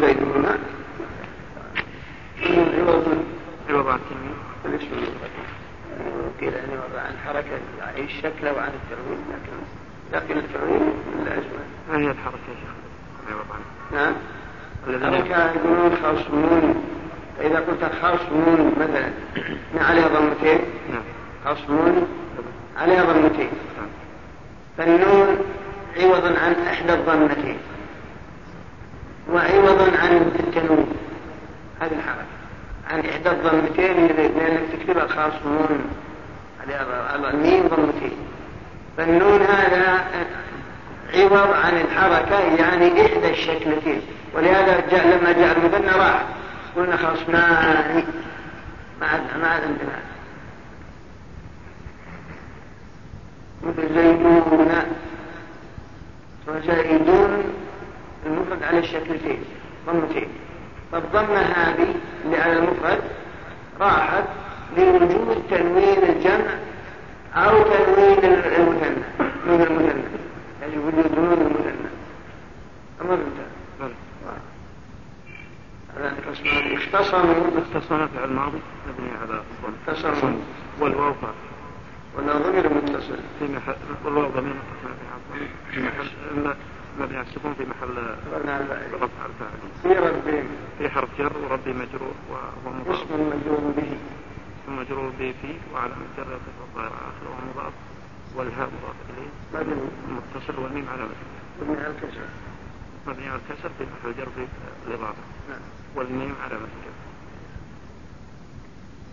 زيدون عوضا عوضا قيل أن يوضع عن حركة عن الشكل وعن التعويل لكن لكن التعويل الأجمل ما هي الحركة يا شيخ؟ نعم الحركة يقولون خصمون فإذا قلت خاص خصمون مثلا ما عليها ضمتين خصمون عليها ضمتين فالنون عوضا عن إحدى الضمتين وعوضا عن التنوين هذه الحركة عن إحدى الضمتين لأنك تكتبها خاص نون ميم ضمتين. فالنون هذا عوض عن الحركة يعني إحدى الشكلتين. ولهذا جاء لما جاء المثنى راح. قلنا خلاص ما ما ما عندنا. مثل زيدون وزيدون المفرد على الشكلتين. ضمتين. فالضمة هذه اللي على المفرد راحت لوجود تنوين الجمع أو تنوين المثنى. من المثنى. يعني وجود نون المثنى. أما نعم. المثنى اختصموا اختصم في الماضي. مبني على اختصموا والواو والواو ضمير متصل في محل والواو ضمير متصل في محل ما على السكون في محل رفع الفاعل في ربين في حرف جر وربي مجرور وهو مضاف اسم مجرور به. اسم مجرور به في وعلى جر يقف الظاهر آخر وهو مضاف والهاء مضاف إليه. متصل والميم على مبني. على الكسر. مبني على الكسر في محل جر في الإضافة. نعم. والميم على الجر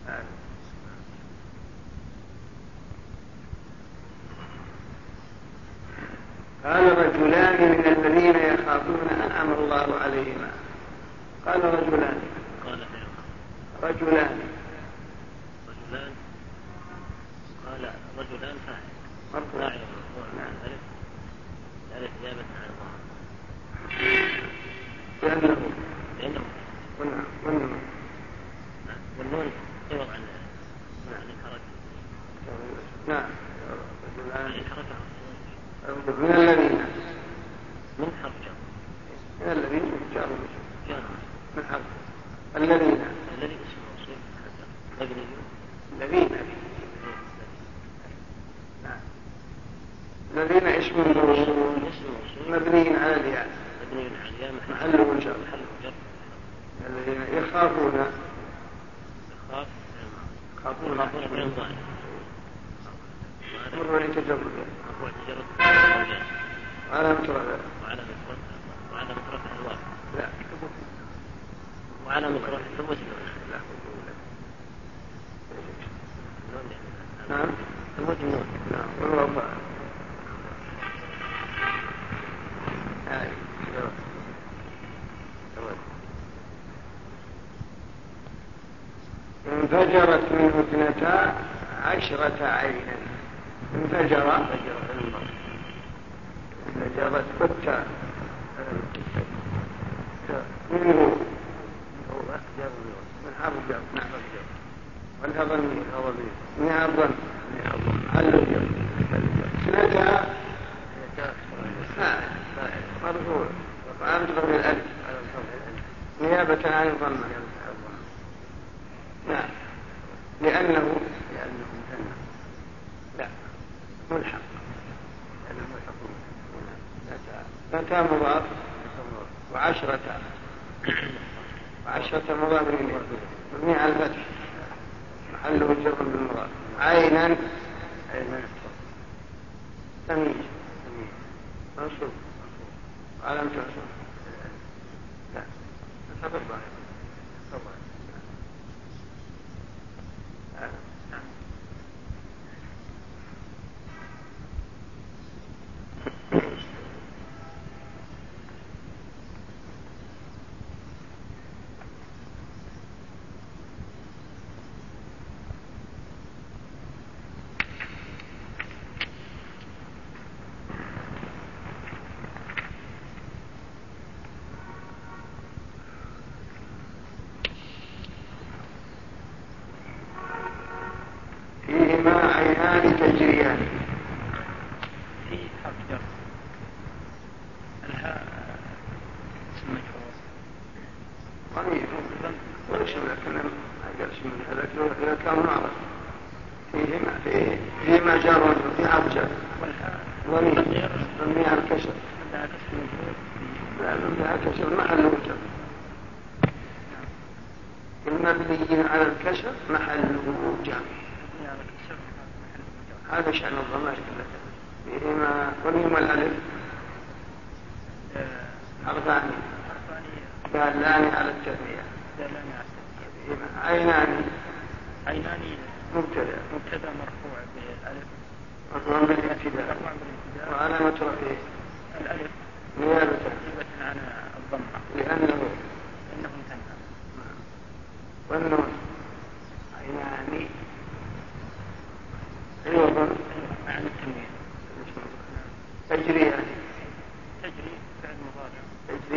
آه. قال رجلان من الذين يخافون أنعم الله عليهما. قال رجلان. قال رجلان. رجلان. قال رجلان فاعل. فاعل. نعم. ذلك إجابة عن الله. لأنه. لأنه. ونعم ونعم والنون عوض عن عن الحركة نعم. رجلان من الذين من حرجه من الذين جعلوا من حرجه الذين الذين الذين الذين اسم الموصول مبني على الياء محله جر الذين يخافون يخافون يخافون يخافون يخافون يخافون يخافون يخافون يخافون وعلى مكره وعلى مكره الواقع لا وعلى مكره الثبوت لا نعم نعم والله انفجرت منه اثنتا عشرة عينا. نجاوة نجاوة فتشة منه هو أكبر من هذا الجو نعم الجو والهضم من هضمه من هضم من هضم على الجو من سائل سائل مرفوع وقام بضم الألف نيابة عن الضمة نعم لأنه ملحق متى مضاف وعشرة وعشرة مضاف إليه مبني على الفتح محله الجر بالمضاف عينا عينا تمييز منصوب علامة منصوب لا نصب الظاهر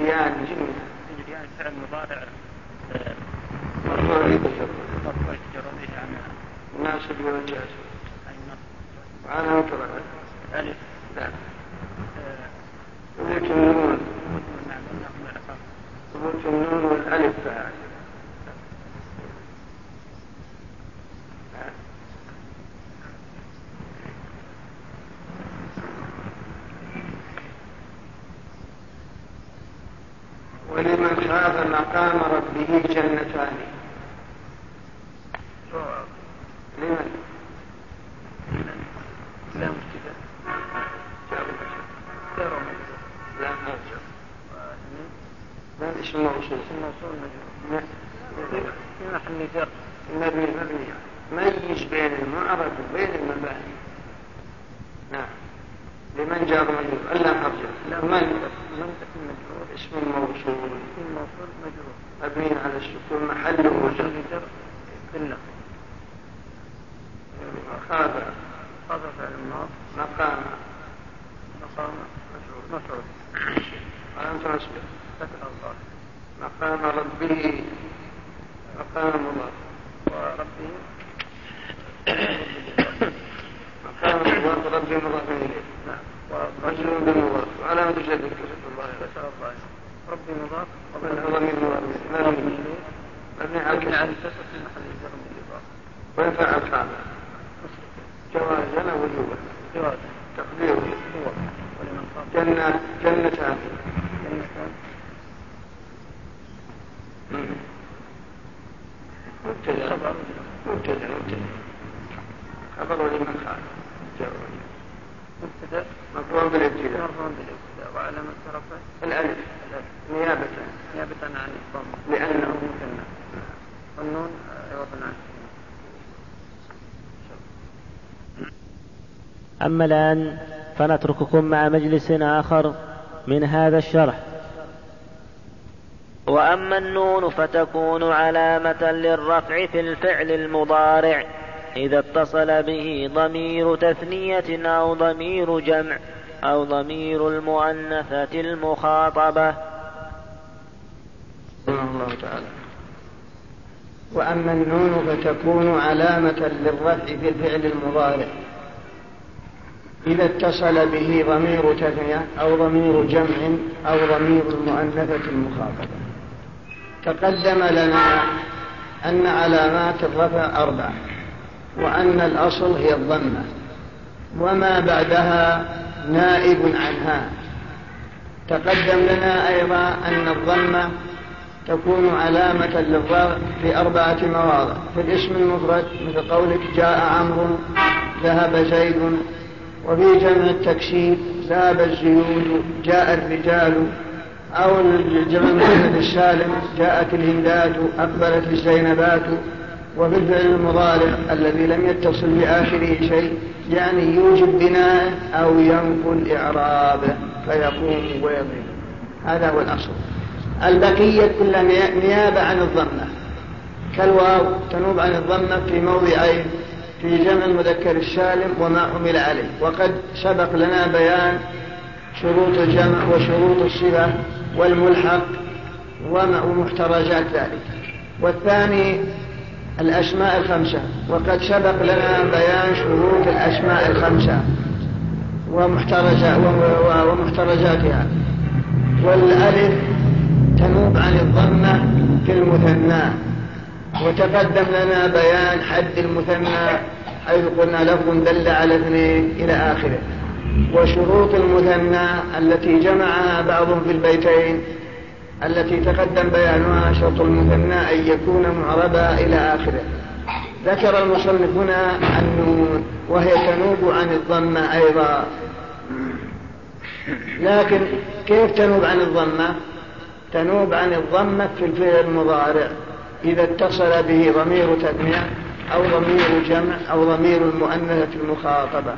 جريان جريان فعل مضارع مرفوع لجرده عن ناصب وجاز على طبعا ألف لا ثبوت النون آه. ثبوت النون والألف. فاعل رب مرتين وعشر بالمضاف وعلامة شد كشف الله رب مضاف ومن ضمير مضاف مبني على الكسر على الكسر في محل جر بالإضافة وينفع الحالة جوازا وجوبا جوازا تقديره جنة جنة مبتدأ مبتدأ مبتدأ. خبر لمن خالف بالابتداء بالابتداء الألف نيابة نيابة عن لأنه والنون عن أما الآن فنترككم مع مجلس آخر من هذا الشرح. وأما النون فتكون علامة للرفع في الفعل المضارع. إذا اتصل به ضمير تثنية أو ضمير جمع أو ضمير المؤنثة المخاطبة. الله تعالى. وأما النون فتكون علامة للرفع في الفعل المضارع. إذا اتصل به ضمير تثنية أو ضمير جمع أو ضمير المؤنثة المخاطبة. تقدم لنا أن علامات الرفع أربعة. وأن الأصل هي الضمة. وما بعدها نائب عنها. تقدم لنا أيضا أن الضمة تكون علامة للظهر في أربعة مواضع. في الاسم المفرد مثل قولك جاء عمرو ذهب زيد وفي جمع التكسير ذهب الزيود جاء الرجال أو الجمع السالم جاءت الهندات أقبلت الزينبات. وبالفعل المضارع الذي لم يتصل بآخره شيء يعني يوجب بناء أو ينقل إعرابه فيقوم ويضرب. هذا هو الأصل. البقية كلها نيابة عن الضمة. كالواو تنوب عن الضمة في موضعين في جمع المذكر السالم وما حمل عليه. وقد سبق لنا بيان شروط الجمع وشروط الصفة والملحق ومحترجات ذلك. والثاني الأسماء الخمسة. وقد سبق لنا بيان شروط الأسماء الخمسة ومحترجاتها ومحترزاتها. والألف تنوب عن الضمة في المثنى. وتقدم لنا بيان حد المثنى حيث قلنا لفظ دل على اثنين إلى آخره. وشروط المثنى التي جمعها بعضهم في البيتين التي تقدم بيانها شرط المثنى أن يكون معربا إلى آخره. ذكر المصنف هنا النون وهي تنوب عن الضمة أيضا. لكن كيف تنوب عن الضمة؟ تنوب عن الضمة في الفعل المضارع. إذا اتصل به ضمير تجميع أو ضمير جمع أو ضمير المؤنثة المخاطبة.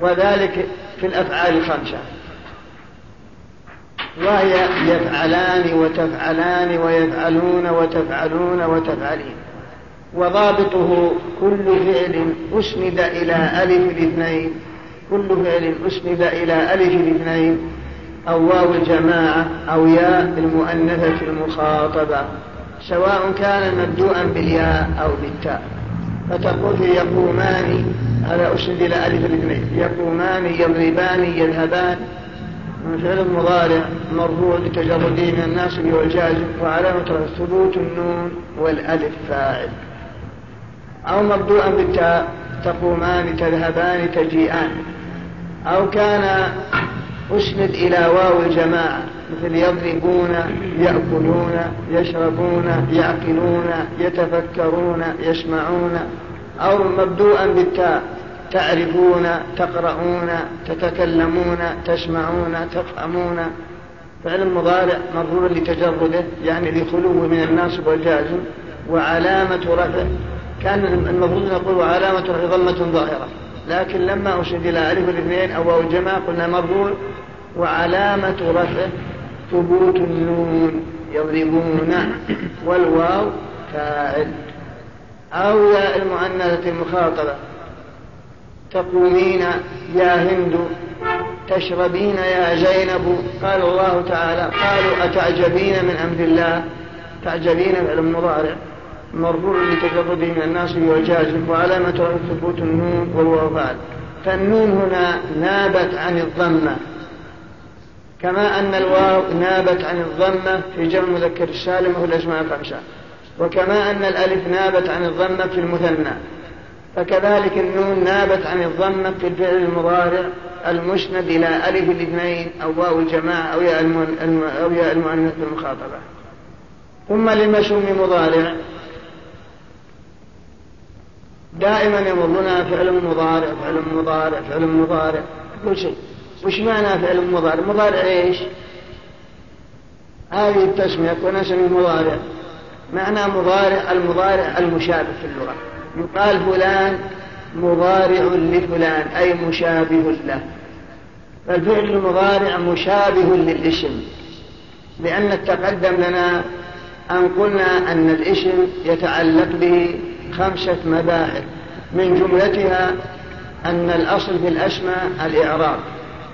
وذلك في الأفعال الخمسة. وهي يفعلان وتفعلان ويفعلون وتفعلون وتفعلين. وضابطه كل فعل أسند إلى ألف الاثنين كل فعل أسند إلى ألف الاثنين أو واو الجماعة أو ياء المؤنثة المخاطبة. سواء كان مبدوءا بالياء أو بالتاء. فتقول يقومان على أسند إلى ألف الاثنين يقومان يضربان يذهبان. من فعل المضارع مرفوع لتجرده من الناس والجازم وعلامة ثبوت النون والألف فاعل. أو مبدوءا بالتاء تقومان تذهبان تجيئان. أو كان أسند إلى واو الجماعة مثل يضربون يأكلون يشربون يعقلون يتفكرون يسمعون. أو مبدوءا بالتاء تعرفون تقرؤون تتكلمون تسمعون تفهمون. فعل مضارع مضروب لتجرده يعني لخلوه من الناس والجازم وعلامة رفع. كان المفروض نقول علامة رفع ظلمة ظاهرة. لكن لما أشد إلى ألف الاثنين أو واو الجماعة قلنا مرفوع وعلامة رفع ثبوت النون يضربون. والواو فاعل أو يا المؤنثة المخاطبة. تقومين يا هند تشربين يا زينب؟ قال الله تعالى قالوا أتعجبين من أمر الله؟ تعجبين فعل مضارع مرفوع لتجرده من الناصب والجازم وعلامة ثبوت النون والواو فاعل فالنون هنا نابت عن الضمة. كما أن الواو نابت عن الضمة في جمع مذكر السالم والأسماء الخمسة. وكما أن الألف نابت عن الضمة في المثنى. فكذلك النون نابت عن الضمة في الفعل المضارع المسند إلى ألف الاثنين أو واو الجماعة أو ياء أو ياء المؤنث المخاطبة. ثم للمشوم مضارع. دائما يمرنا فعل مضارع فعل مضارع فعل مضارع. كل شيء. وش معنى فعل مضارع؟ مضارع إيش؟ هذه التسمية كنا اسم مضارع. معنى مضارع المضارع المشابه في اللغة. يقال فلان مضارع لفلان أي مشابه له. فالفعل المضارع مشابه للاسم. لأن تقدم لنا أن قلنا أن الاسم يتعلق به خمسة مباحث. من جملتها أن الأصل في الأسماء الإعراب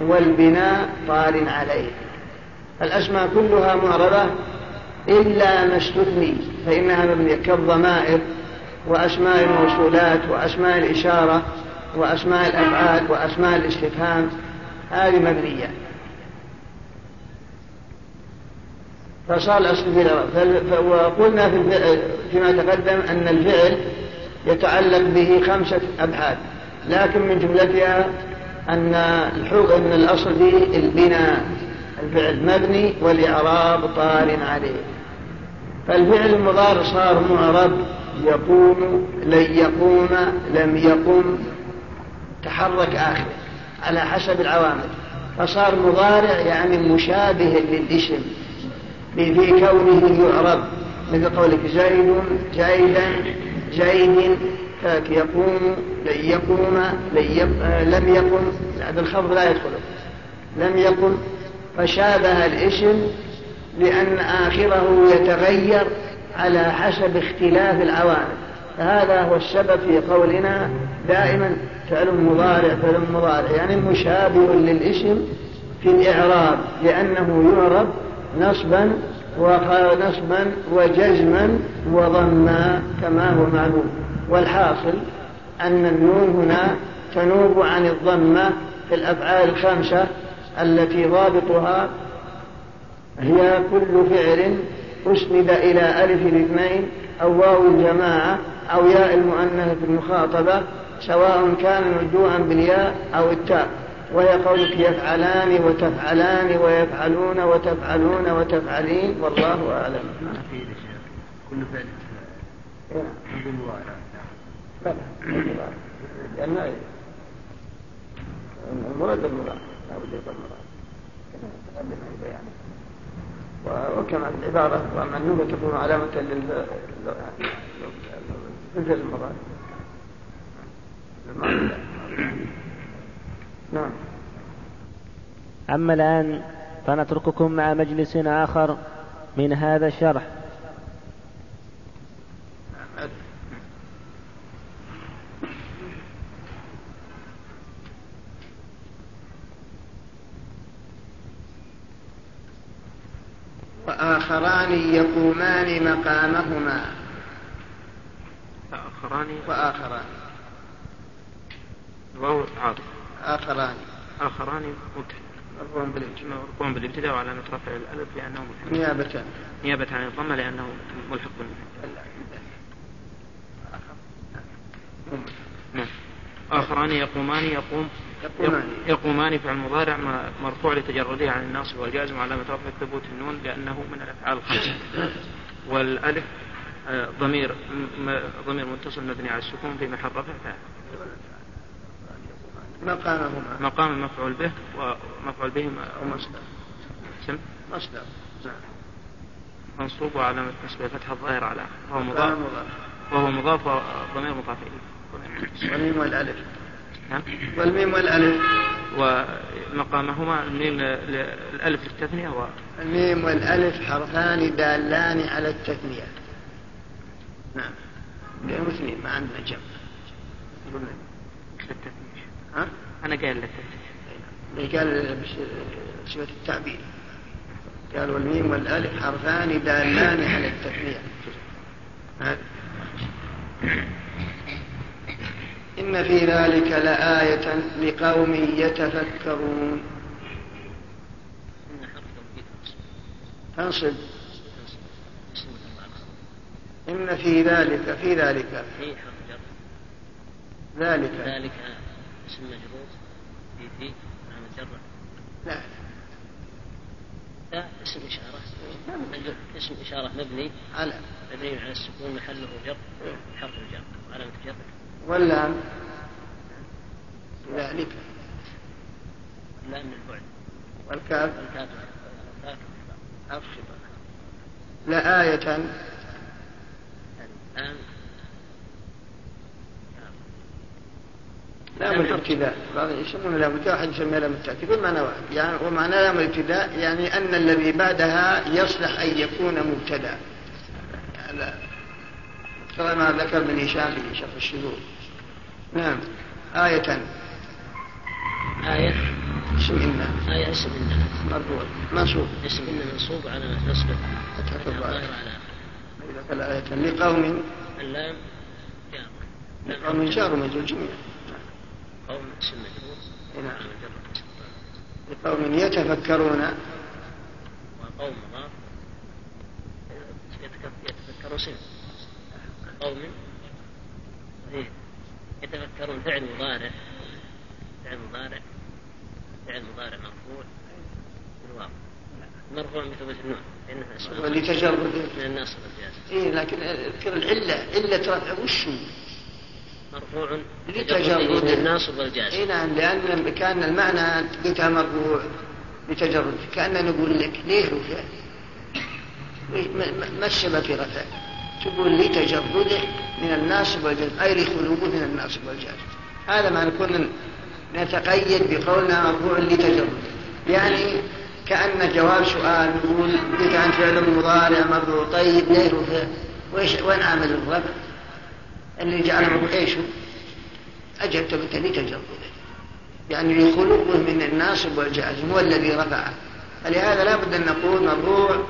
والبناء طال عليه. الأسماء كلها معربة إلا ما استثني فإنها مبنية كالضمائر وأسماء الموصولات وأسماء الإشارة وأسماء الأفعال وأسماء الاستفهام. هذه مبنية. فصار الأصل في وقلنا في فيما تقدم أن الفعل يتعلق به خمسة أبعاد. لكن من جملتها أن الحق أن الأصل في البناء. الفعل مبني والإعراب قارن عليه. فالفعل المضارع صار معرب. يقوم لن يقوم لم يقم. تحرك آخر. على حسب العوامل. فصار مضارع يعني مشابه للاسم في كونه يعرب. مثل قولك زيد زيدا زيد يقوم لن يقوم آه، لم يقم. هذا الخفض لا يدخله لم يقم. فشابه الاسم لأن آخره يتغير. على حسب اختلاف العوامل. هذا هو السبب في قولنا دائما فعل مضارع فعل مضارع. يعني مشابه للاسم في الإعراب لأنه يعرب نصبا ونصبا وجزما وضما كما هو معلوم. والحاصل أن النون هنا تنوب عن الضمة في الأفعال الخمسة التي ضابطها هي كل فعل أسند إلى ألف الاثنين أو واو الجماعة أو ياء المؤنثة المخاطبة سواء كان مدوعا بالياء أو التاء وهي قولك يفعلان وتفعلان ويفعلون وتفعلون وتفعلين والله أعلم ما في كل فعل بلى لأن المراد المراد لا بد يبقى المراد كما تقدم بيانه وكما العبارة ومنوبة تكون علامة للفعل المرأة نعم. أما الآن فنترككم مع مجلس آخر من هذا الشرح. وآخران يقومان مقامهما. وآخران. وآخران. واو عاطف آخران. آخران مبتدأ. مرفوع بالابتداء. وعلى رفع الألف لأنه ملحق نيابة. نيابة عن الضمة لأنه ملحق. نعم. آخران يقومان يقوم. يقومان. فعل مضارع مرفوع لتجرده عن الناصب والجازم وعلامة رفع ثبوت النون لأنه من الأفعال الخمسة. والألف آه، ضمير ضمير متصل مبني على السكون في محل رفع فاعل. مقامهما. مقام مفعول به ومفعول به مصدر سم مصدر. نعم. منصوب وعلامة نسبة الفتحة الظاهرة على. وهو مضاف. وهو مضاف وضمير مضاف إليه. والميم والألف. نعم. والميم والألف. ومقامهما الميم الألف للتثنية و الميم والألف حرفان دالان على التثنية. نعم. لأنه اثنين ما عندنا جمع. قلنا ها؟ أنا إيه، قال للتثنية. قال صفة التعبير. قال والميم والألف حرفان دالان على التثنية. هذا إن في ذلك لآية لقوم يتفكرون. أنصب إن في ذلك في ذلك. في حرف ذلك. ذلك اسم مجرور. في في. نعم، معنى لا. لا اسم إشارة. اسم إشارة مبني على. مبني على السكون محله جر حرف الجر وعلامة جر. واللام ذلك. البعد والكاف. لآية لا من الابتداء آية. بعض يسمون لا الابتداء واحد يسميها لام التأكيد معنى واحد. يعني ومعنى لام الابتداء يعني أن الذي بعدها يصلح أن يكون مبتدأ. كما ذكر من هشام في شرح الشذوذ. نعم. آية. آية. اسم إنا آية اسم إنا مرفوع منصوب. اسم إنا منصوب على نصبه فتحة الظاهر على آية. لقوم. اللام. لقوم جار ومجرور جميعا قوم اسم مجرور. إيه نعم. لقوم يتفكرون. وقوم يتفكرون. سنة قوم إيه. يتفكرون فعل مضارع فعل مضارع. فعل مضارع مرفوع بالواو. مرفوع بثبوت النوع لأنها اسم لتجرد لأن اصل الجاز اي لكن أذكر العلة. علة رفع وش مرفوع لتجرد الناصب والجاز اي نعم. لأن كأن المعنى انت قلتها مرفوع لتجرد كاننا نقول لك ليه وش ما الشبكة رفع تقول لي تجرده من الناصب والجر غير خلوه من الناصب والجر هذا ما نكون نتقيد بقولنا مرفوع لتجرده يعني كأن جواب سؤال نقول لك عن فعل مضارع مرفوع طيب غيره وإيش وين عمل الرب؟ اللي جعله إيش؟ أجبت بالتالي لتجرده يعني لخلوبه من الناصب والجازم هو الذي رفعه. فلهذا لا بد أن نقول مرفوع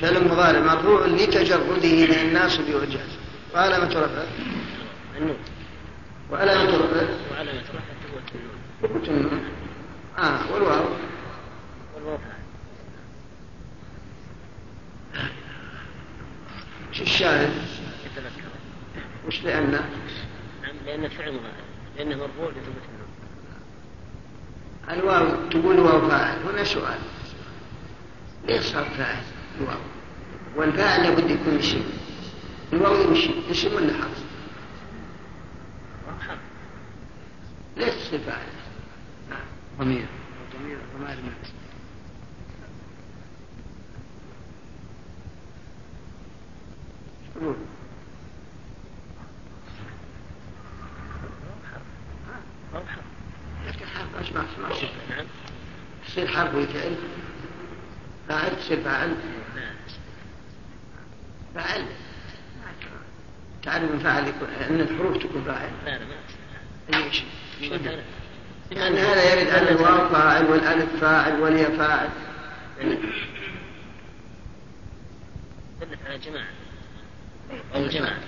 فعل مضارع مرفوع لتجرده من الناس بوجهه. وعلامة ترفع؟ النون وعلامة رفعه وعلامة رفعه النون آه والواو. والواو وش الشاهد؟ وش لأن؟ نعم لأن فعل مضارع لأنه مرفوع لثبوت النون الواو تقول واو فاعل. هنا سؤال. ليش صار فاعل؟ الواو والفاعل لابد يكون شيء الواو يمشي يشم ولا حرف؟ ليش الفاعل؟ ضمير ضمير ضمائر المكس لكن حرف أشبه أشبه يصير حرف ويفعل فاعل تصير فاعل فاعل تعرف الفاعل يكون أن الحروف تكون فاعل لا لا ما ليش؟ لأن هذا يرد أن الواو فاعل والألف فاعل والياء فاعل. دلت على جماعة. أو جماعة.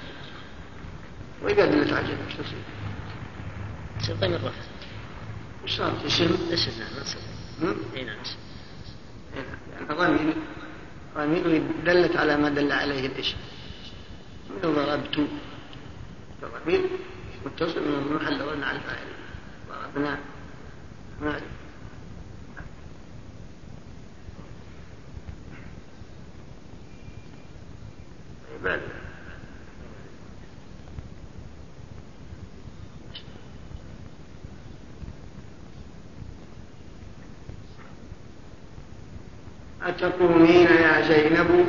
وإذا دلت على جماعة شو تصير؟ تصير ضمير رفع وش صار؟ اسم؟ اسم نعم اسم إي نعم. اسم. لأن ضمير قام دلت على ما دل عليه الاسم لو ضربت. ضربت متصل من المحل ورنا على الفاعل ضربنا. أتقومين زينب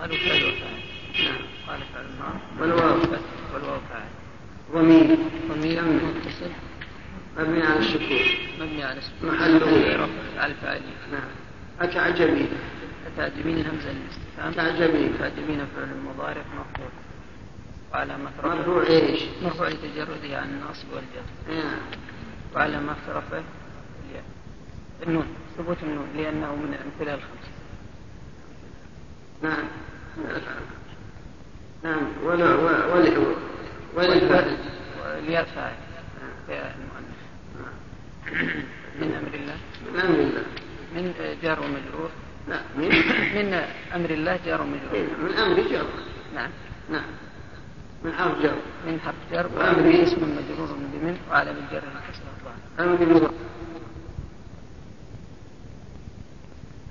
فالو فعل ہوتا ہے فال کرنا بلوا بلوا کا ہے ومیر ومیر متصل مبني على السكون مبني على السكون محله رفع الفاعلين نعم أتعجبين أتعجبين همزة الاستفهام أتعجبين أتعجبين فعل المضارع مرفوع وعلامة مرفوع إيش؟ مرفوع لتجرده عن النصب والجر نعم ما رفعه النون ثبوت النون لأنه من الأمثلة الخمسة نعم نعم ولا ولا وليرفع من أمر الله؟ من أمر الله. من جار ومجرور؟ لا. من من أمر الله جار ومجرور. من أمر جار. نعم. نعم. من حرف جر من حرف جر وامر اسم مجرور بمن وعلى الجر الكسر أمر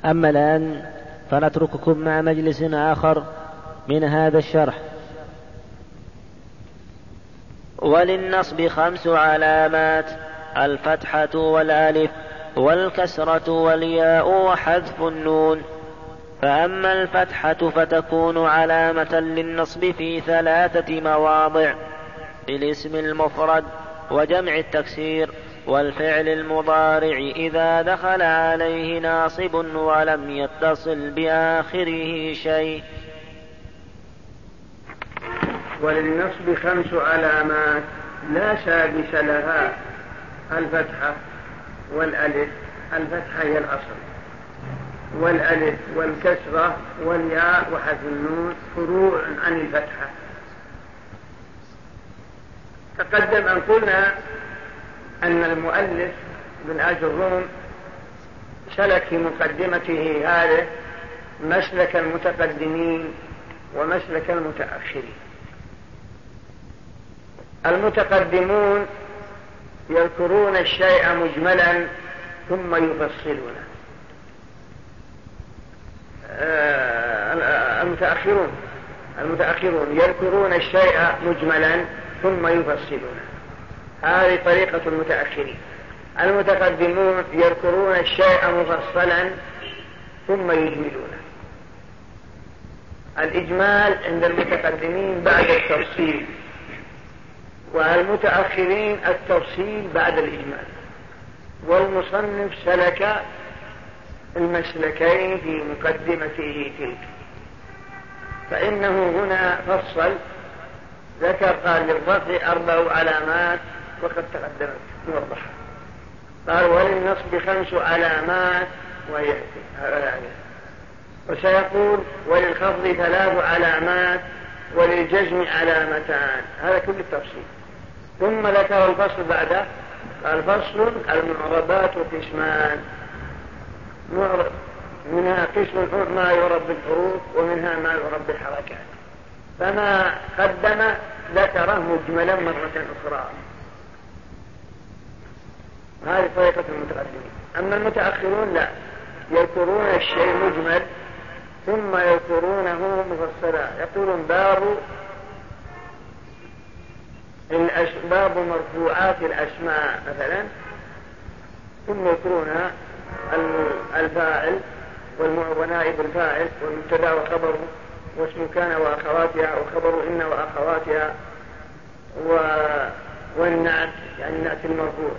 أما الآن فنترككم مع مجلس آخر من هذا الشرح. وللنصب خمس علامات الفتحة والألف والكسرة والياء وحذف النون. فأما الفتحة فتكون علامة للنصب في ثلاثة مواضع في الاسم المفرد وجمع التكسير. والفعل المضارع إذا دخل عليه ناصب ولم يتصل بآخره شيء. وللنصب خمس علامات لا سادس لها. الفتحة والألف الفتحة هي الأصل. والألف والكسرة والياء وحذف النون فروع عن الفتحة. تقدم أن قلنا أن المؤلف بن أجل الروم سلك في مقدمته هذه مسلك المتقدمين ومسلك المتأخرين. المتقدمون يذكرون الشيء مجملا ثم يفصلونه. آه، المتأخرون المتأخرون يذكرون الشيء مجملا ثم يفصلونه. هذه طريقة المتأخرين. المتقدمون يذكرون الشيء مفصلا ثم يجملونه. الإجمال عند المتقدمين بعد التفصيل والمتأخرين التفصيل بعد الإجمال. والمصنف سلك المسلكين في مقدمته تلك. فإنه هنا فصل ذكر قال للرفع أربع علامات وقد تقدم. نوضحها قال وللنصب خمس علامات ويأتي. يعني. وسيقول وللخفض ثلاث علامات وللجزم علامتان. هذا كل التفصيل. ثم ذكر الفصل بعده. قال فصل المعربات قسمان. منها قسم ما يعرب بالحروف ومنها ما يعرب بالحركات فما قدم ذكره مجملا مرة أخرى. هذه طريقة المتقدمين أما المتأخرون لا. يذكرون الشيء مجمل ثم يذكرونه مفصلا. يقولون باب الأش... باب مرفوعات الأسماء مثلا. ثم يذكرون الفاعل ونائب الفاعل والمبتدا وخبره واسم كان وأخواتها وخبر إن وأخواتها و... والنعت يعني النعت المرفوع.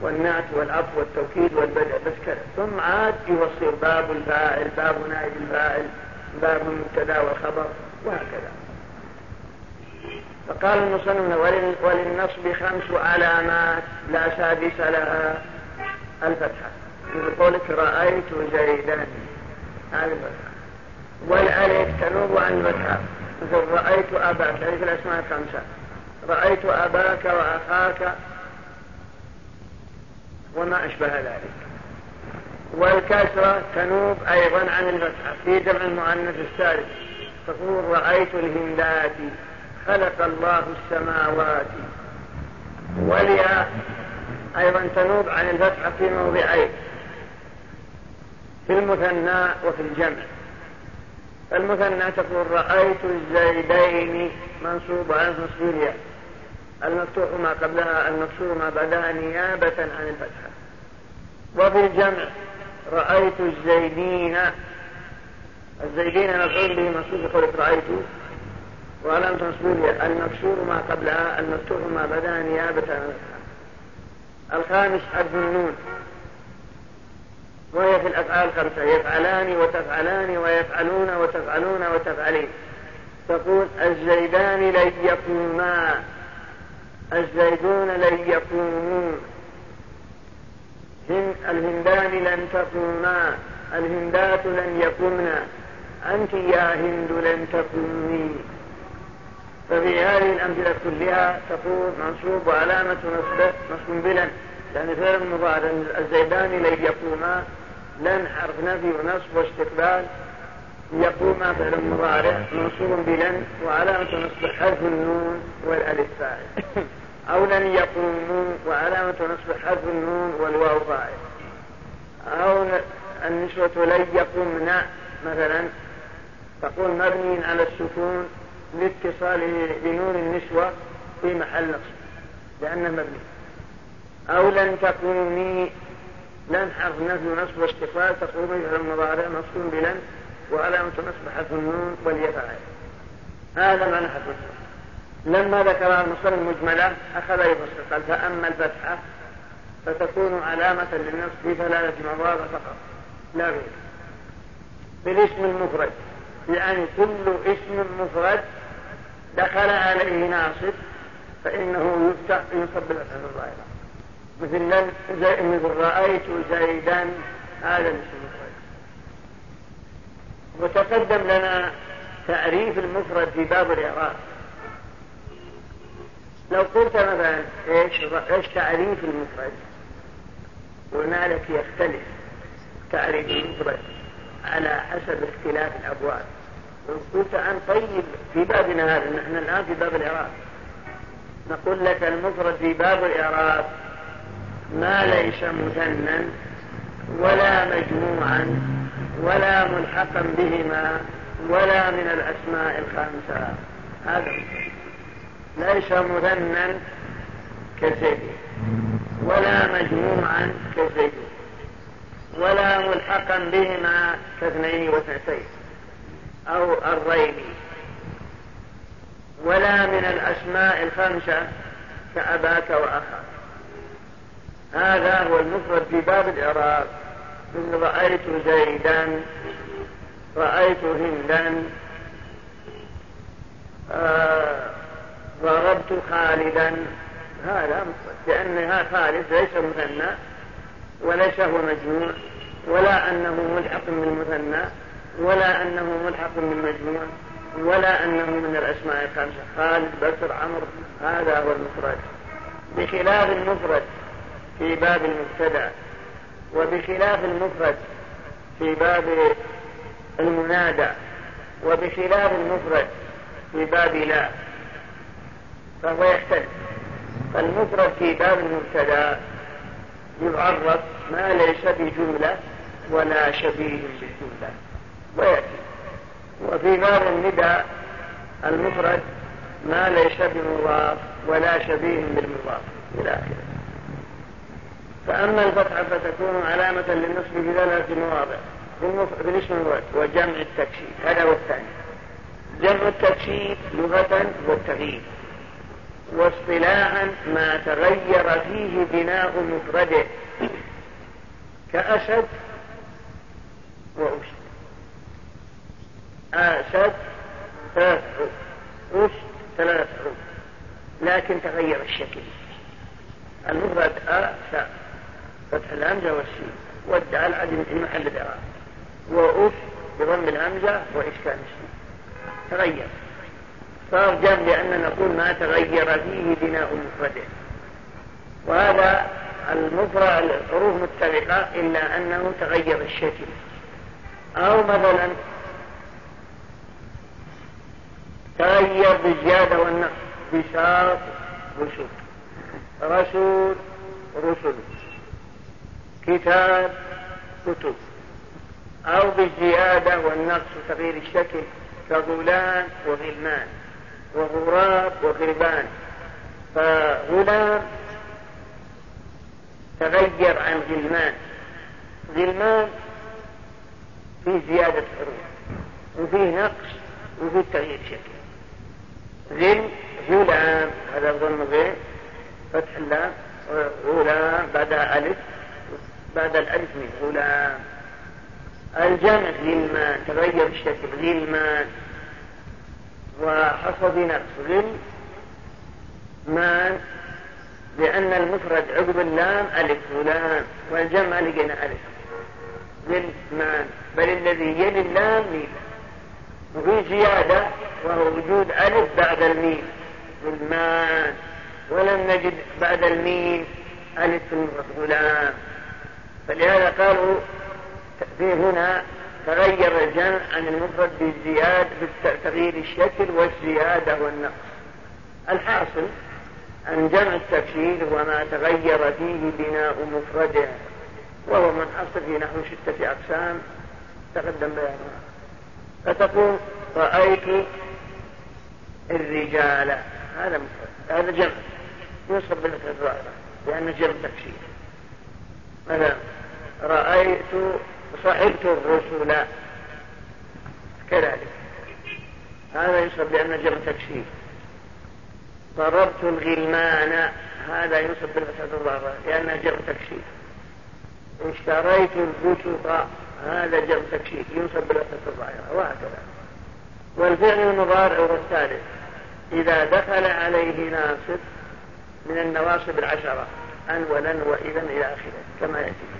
والنعت والعطف والتوكيد والبدء بس ثم عاد يوصل باب الفاعل باب نائب الفاعل باب المبتدا والخبر وهكذا. فقال المصنف وللنصب خمس علامات لا سادس لها. الفتحة. مثل قولك رأيت زيدا. الفتحة. والألف تنوب عن الفتحة. مثل رأيت أباك. هذه الأسماء الخمسة. رأيت أباك وأخاك وما أشبه ذلك. والكسرة تنوب أيضا عن الفتحة في جمع المؤنث الثالث. تقول رأيت الهندات خلق الله السماوات. والياء أيضا تنوب عن الفتحة في موضعين. في المثنى وفي الجمع. المثنى تقول رأيت الزيدين منصوب عن تصوير المفتوح ما قبلها المكسور ما بعدها نيابة عن الفتحة. وفي الجمع رأيت الزيدين. الزيدين مفعول به منصوب بقولك رأيت. ولم تصبر المكسور ما قبلها المفتوح ما بعدها نيابة عن الفتحة. الخامس حد النون وهي في الأفعال خمسة يفعلان وتفعلان ويفعلون وتفعلون وتفعلين. تقول الزيدان لن يقوما الزيدون لن يقوموا الهندان لن تقوما الهندات لن يقمن أنت يا هند لن تقومي. ففي هذه الأمثلة كلها تقول منصوب وعلامة نصب بلا يعني فعل مضارع الزيدان لن يقوما. لن حرف نفي ونصب واستقبال. يقوم فعل مضارع منصوب بلن وعلامة نصب حذف النون والألف فاعل. أو لن يقوم وعلامة نصب حذف النون والواو فاعل. أو النسوة لن يقمنا مثلا تقول مبني على السكون لاتصاله بنون النسوة في محل نصب لأنه مبني. أو لن تقومي لن حرف نفي نصب واستقبال تقومي بها المضارع مصوم بلن وعلامة الأصبح النون واليفعل هذا معنى الفتحة لما ذكر المصدر المجملة أخذ يفسر قال فأما الفتحة فتكون علامة للنصب في ثلاثة مواضع فقط. لا غير. بالاسم المفرد. يعني كل اسم مفرد دخل عليه ناصب فإنه يفتح ينصب بالأفعال الظاهرة. مثل زي مثل رأيت زيدا هذا الاسم وتقدم لنا تعريف المفرد في باب الإعراب. لو قلت مثلا إيش إيش تعريف المفرد؟ قلنا لك يختلف تعريف المفرد على حسب اختلاف الأبواب. قلت عن طيب في بابنا هذا نحن الآن في باب الإعراب. نقول لك المفرد في باب الإعراب ما ليس مثنى ولا مجموعا ولا ملحقا بهما ولا من الأسماء الخمسة. هذا ليس مثنى كزيد ولا مجموعا كزيد ولا ملحقا بهما كاثنين واثنتين. أو الرين ولا من الأسماء الخمسة كأباك وأخاك. هذا هو المفرد في باب الإعراب. إن رأيت زيدا رأيت هندا آه، ضربت خالدا. هذا لأنها خالد ليس مثنى وليس هو مجموع ولا أنه ملحق بالمثنى ولا أنه ملحق بالمجموع ولا أنه من الأسماء الخمسة خالد بكر عمرو. هذا هو المفرد. بخلاف المفرد في باب المبتدأ وبخلاف المفرد في باب المنادى وبخلاف المفرد في باب لا فهو يحتل. فالمفرد في باب المبتدا يعرف ما ليس بجملة ولا شبيه بالجملة ويأتي. وفي باب النداء المفرد ما ليس بمضاف ولا شبيه بالمضاف إلى آخره. فأما الفتحة فتكون علامة للنصب بثلاث مواضع بالاسم الوقت وجمع التكشيف هذا هو الثاني. جمع التكشيف لغة والتغيير واصطلاحا ما تغير فيه بناء مفرده. كأسد وأسد. أسد ثلاث حروف. أسد ثلاث حروف. لكن تغير الشكل. المفرد أسد فتح الهمزة والسين وادعى العدم في محل الإعراب وأوف بضم الهمزة وإشكال السين تغير. صار جر لأن نقول ما تغير فيه بناء مفرده. وهذا المفرد الحروف متفقة إلا أنه تغير الشكل. أو مثلا تغير بالزيادة والنقص. بشاط رسول. رسول رسل كتاب كتب. أو بالزيادة والنقص وتغيير الشكل كغلام وغلمان وغراب وغربان فغلام تغير عن غلمان. غلمان في زيادة حروف وفي نقص وفي تغيير شكل. غلم غلام هذا ظن غير. فتح اللام غلام بعدها ألف. بعد الألف من هنا الجمع للما تغير الشكل للما وحصى بنفس للما لأن المفرد عقب اللام ألف ولام والجمع لقينا ألف. للمان بل الذي يلي اللام ميل. وفي زيادة وهو وجود ألف بعد الميل. للمان ولم نجد بعد الميل ألف غلام فلهذا قالوا في هنا تغير الجمع عن المفرد بالزياد بتغيير الشكل والزيادة والنقص. الحاصل أن جمع التكشير هو ما تغير فيه بناء مفرده وهو من أصل في نحو ستة أقسام. تقدم بيانها فتقول رأيت الرجال. هذا مفرد هذا جمع. ينصب لك الرأي لأنه جمع تفسير مثلا رأيت صحبت الرسل كذلك. هذا ينصب لأن جر تكسير ضربت الغلمان. هذا ينصب بالفتحة الضارة لأن جر تكسير اشتريت البسط هذا جر تكسير ينصب بالفتحة الظاهرة وهكذا. والفعل المضارع الثالث. إذا دخل عليه ناصب من النواصب العشرة. أن ولن وإذا إلى آخره. كما يأتي.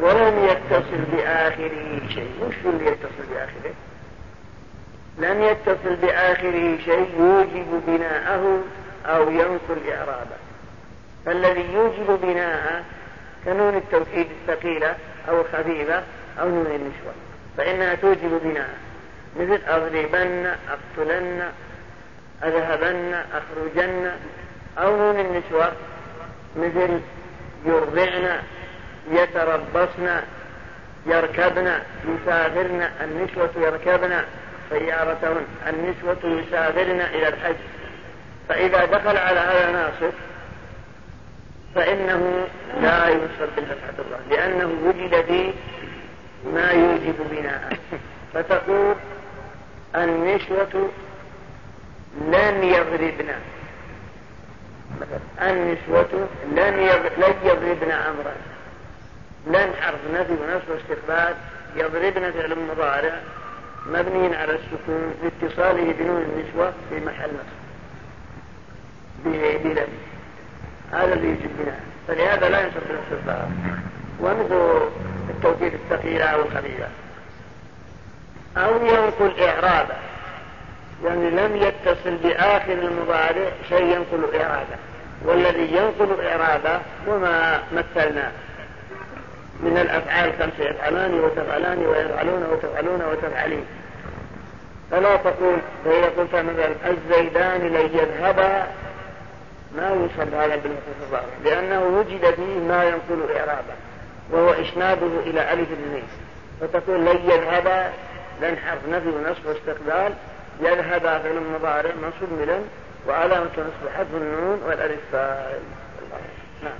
ولم يتصل بآخره شيء. وش اللي يتصل بآخره. لم يتصل بآخره شيء يوجب بناءه أو ينقل إعرابه. فالذي يوجب بناءه كنون التوكيد الثقيلة أو الخفيفة أو نون النشوة. فإنها توجب بناءه. مثل أضربن أقتلن أذهبن أخرجن أو نون النشوة. مثل يرضعن يتربصن يركبن يسافرن النسوة يركبن سيارتهن النسوة يسافرن إلى الحج. فإذا دخل على هذا ناصر فإنه لا ينصر بالفتحة الله لأنه وجد فيه ما يوجب بناءه. فتقول النسوة لن يضربن. النسوة لن يضربن أمرا. لن أرض نفي ونصب واستقبال يضربنا فعل مضارع مبني على السكون لاتصاله بنون النسوة في محل نصب بلبن هذا اللي يجب بناء فلهذا لا ينصب بنفس الضرر ومثل التوكيد الثقيلة أو الخليلة أو ينقل إعرابه. يعني لم يتصل بآخر المضارع شيء ينقل إعرابه. والذي ينقل إعرابه وما مثلناه. من الأفعال خمسه يفعلان وتفعلان ويفعلون وتفعلون وتفعلين. فلا تقول فهي قلت مثلا الزيدان لن يذهب ما يوصل هذا بالانتصاب لأنه وجد فيه ما ينقل إعرابا وهو إسناده إلى ألف الميس فتقول لن يذهب لن حرف نفي ونصب واستقبال يذهبا فعل المضارع منصوب ملن وعلامة نصب حذف النون والألف نعم.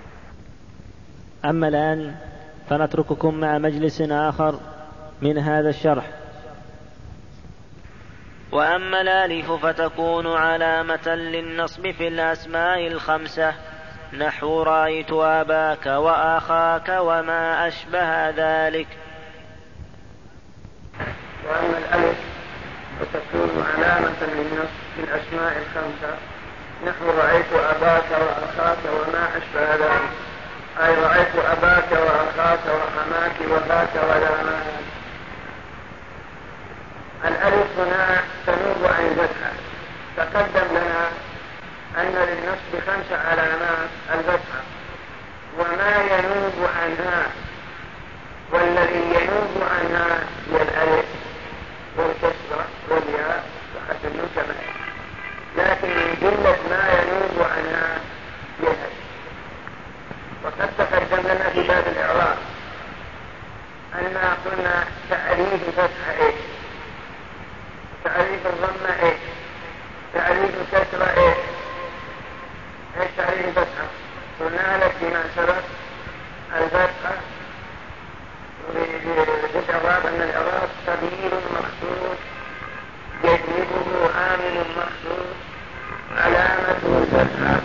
أما الآن فنترككم مع مجلس آخر من هذا الشرح. وأما الآلف فتكون علامة للنصب في الأسماء الخمسة. نحو رأيت أباك وأخاك وما أشبه ذلك. وأما الألف فتكون علامة للنصب في الأسماء الخمسة. نحو رأيت أباك وأخاك وما أشبه ذلك. أي رأيت أباك وأخاك وحماك وذاك ولانا الألف هنا تنوب عن الفتحة تقدم لنا أن للنصب خمس علامات الفتحة وما ينوب عنها. والذي ينوب عنها هي الألف. والكسرة والياء. وحتى النسبة لكن من جملة ما ينوب عنها وقد تقدمنا في باب الإعراب أن قلنا تعريف الفتحة إيش؟ تعريف الضمة إيش؟ تعريف الكسرة إيش؟ إيش تعريف الفتحة قلنا لك فيما سبق الفتحة بالإعراب أن الإعراب صغير مخصوص يجلبه عامل مخصوص علامة الفتحة